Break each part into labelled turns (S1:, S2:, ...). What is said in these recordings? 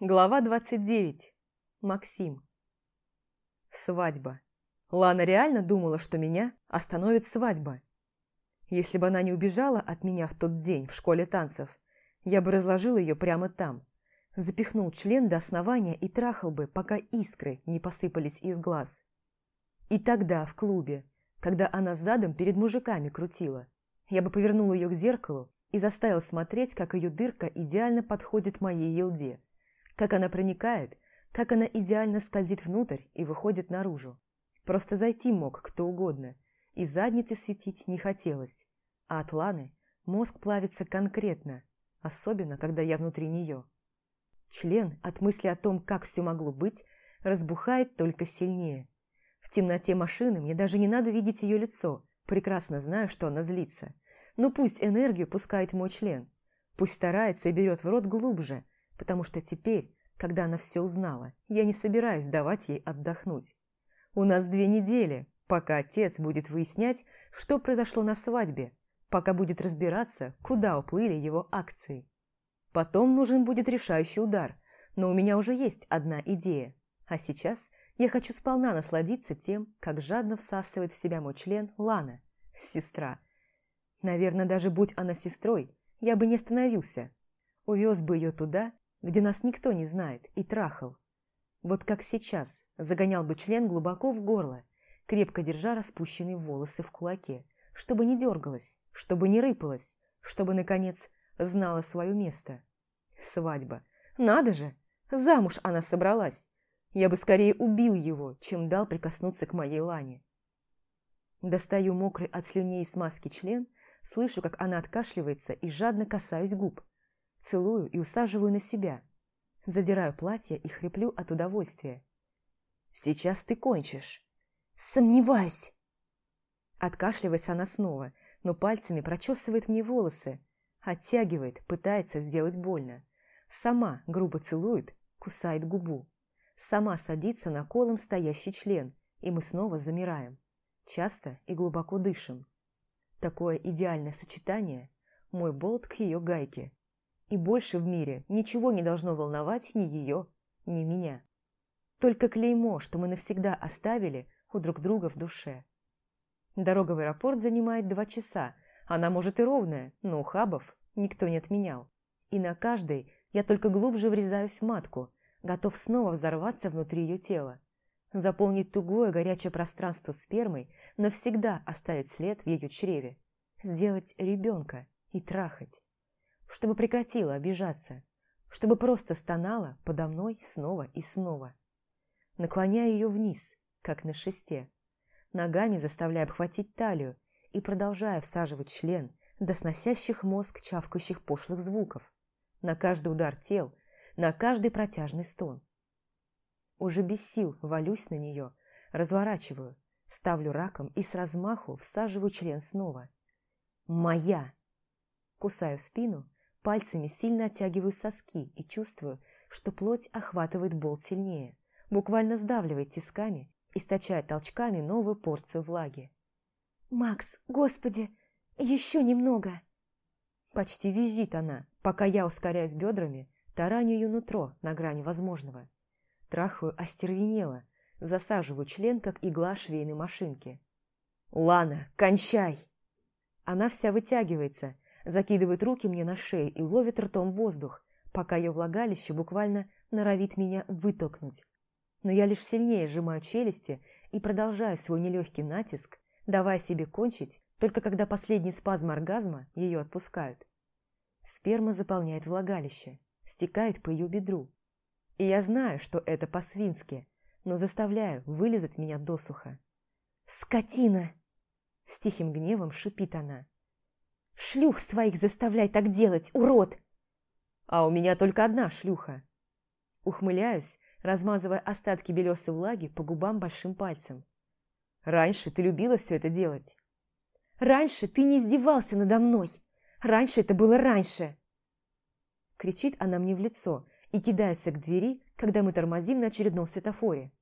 S1: Глава 29. Максим. Свадьба. Лана реально думала, что меня остановит свадьба. Если бы она не убежала от меня в тот день в школе танцев, я бы разложил ее прямо там, запихнул член до основания и трахал бы, пока искры не посыпались из глаз. И тогда, в клубе, когда она задом перед мужиками крутила, я бы повернул ее к зеркалу и заставил смотреть, как ее дырка идеально подходит моей елде – как она проникает, как она идеально скользит внутрь и выходит наружу. Просто зайти мог кто угодно, и задницы светить не хотелось. А от Ланы мозг плавится конкретно, особенно, когда я внутри нее. Член от мысли о том, как все могло быть, разбухает только сильнее. В темноте машины мне даже не надо видеть ее лицо, прекрасно знаю, что она злится. Но пусть энергию пускает мой член, пусть старается и берет в рот глубже – потому что теперь, когда она все узнала, я не собираюсь давать ей отдохнуть. У нас две недели, пока отец будет выяснять, что произошло на свадьбе, пока будет разбираться, куда уплыли его акции. Потом нужен будет решающий удар, но у меня уже есть одна идея. А сейчас я хочу сполна насладиться тем, как жадно всасывает в себя мой член Лана, сестра. Наверное, даже будь она сестрой, я бы не остановился. Увез бы ее туда, где нас никто не знает, и трахал. Вот как сейчас, загонял бы член глубоко в горло, крепко держа распущенные волосы в кулаке, чтобы не дергалась, чтобы не рыпалась, чтобы, наконец, знала свое место. Свадьба. Надо же! Замуж она собралась. Я бы скорее убил его, чем дал прикоснуться к моей лане. Достаю мокрый от слюней смазки член, слышу, как она откашливается и жадно касаюсь губ, Целую и усаживаю на себя. Задираю платье и хриплю от удовольствия. «Сейчас ты кончишь».
S2: «Сомневаюсь».
S1: Откашливается она снова, но пальцами прочесывает мне волосы, оттягивает, пытается сделать больно. Сама грубо целует, кусает губу. Сама садится на колом стоящий член, и мы снова замираем. Часто и глубоко дышим. Такое идеальное сочетание – мой болт к ее гайке, и больше в мире ничего не должно волновать ни ее, ни меня. Только клеймо, что мы навсегда оставили у друг друга в душе. Дорога в аэропорт занимает два часа, она может и ровная, но ухабов никто не отменял. И на каждой я только глубже врезаюсь в матку, готов снова взорваться внутри ее тела. Заполнить тугое горячее пространство спермой, навсегда оставить след в ее чреве. Сделать ребенка и трахать чтобы прекратила обижаться, чтобы просто стонала подо мной снова и снова. Наклоняя ее вниз, как на шесте, ногами заставляя обхватить талию и продолжая всаживать член до сносящих мозг чавкающих пошлых звуков, на каждый удар тел, на каждый протяжный стон. Уже без сил валюсь на нее, разворачиваю, ставлю раком и с размаху всаживаю член снова. «Моя!» Кусаю спину, Пальцами сильно оттягиваю соски и чувствую, что плоть охватывает болт сильнее, буквально сдавливает тисками, источая толчками новую порцию влаги.
S2: «Макс, господи, еще немного!»
S1: Почти визжит она, пока я ускоряюсь бедрами, тараню ее нутро на грани возможного. Трахаю остервенело, засаживаю член, как игла швейной машинки. «Лана, кончай!» Она вся вытягивается, закидывает руки мне на шею и ловит ртом воздух, пока ее влагалище буквально норовит меня вытолкнуть. Но я лишь сильнее сжимаю челюсти и продолжаю свой нелегкий натиск, давая себе кончить, только когда последний спазм оргазма ее отпускают. Сперма заполняет влагалище, стекает по ее бедру. И я знаю, что это по-свински, но заставляю вылезать меня досуха.
S2: «Скотина!» С тихим гневом шипит она. Шлюх своих заставляй так делать, урод!»
S1: «А у меня только одна шлюха». Ухмыляюсь, размазывая остатки белесой влаги по губам большим пальцем. «Раньше ты любила все это делать».
S2: «Раньше ты не издевался надо мной! Раньше это было раньше!»
S1: Кричит она мне в лицо и кидается к двери, когда мы тормозим на очередном светофоре.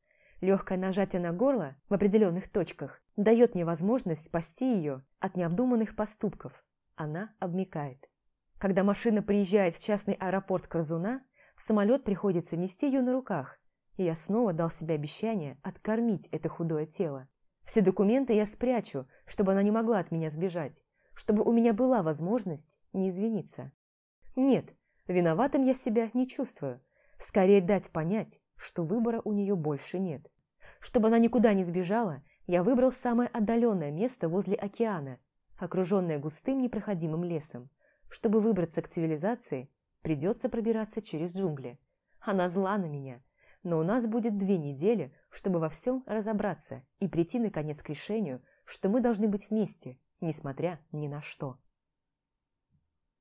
S1: Легкое нажатие на горло в определенных точках дает мне возможность спасти ее от необдуманных поступков. Она обмикает. Когда машина приезжает в частный аэропорт Крызуна, Самолет приходится нести ее на руках, и я снова дал себе обещание откормить это худое тело. Все документы я спрячу, чтобы она не могла от меня сбежать, чтобы у меня была возможность не извиниться. Нет, виноватым я себя не чувствую. Скорее дать понять, что выбора у нее больше нет. Чтобы она никуда не сбежала, я выбрал самое отдаленное место возле океана, окруженное густым непроходимым лесом. Чтобы выбраться к цивилизации, придется пробираться через джунгли. Она зла на меня, но у нас будет две недели, чтобы во всем разобраться и прийти наконец к решению, что мы должны быть вместе, несмотря ни на что.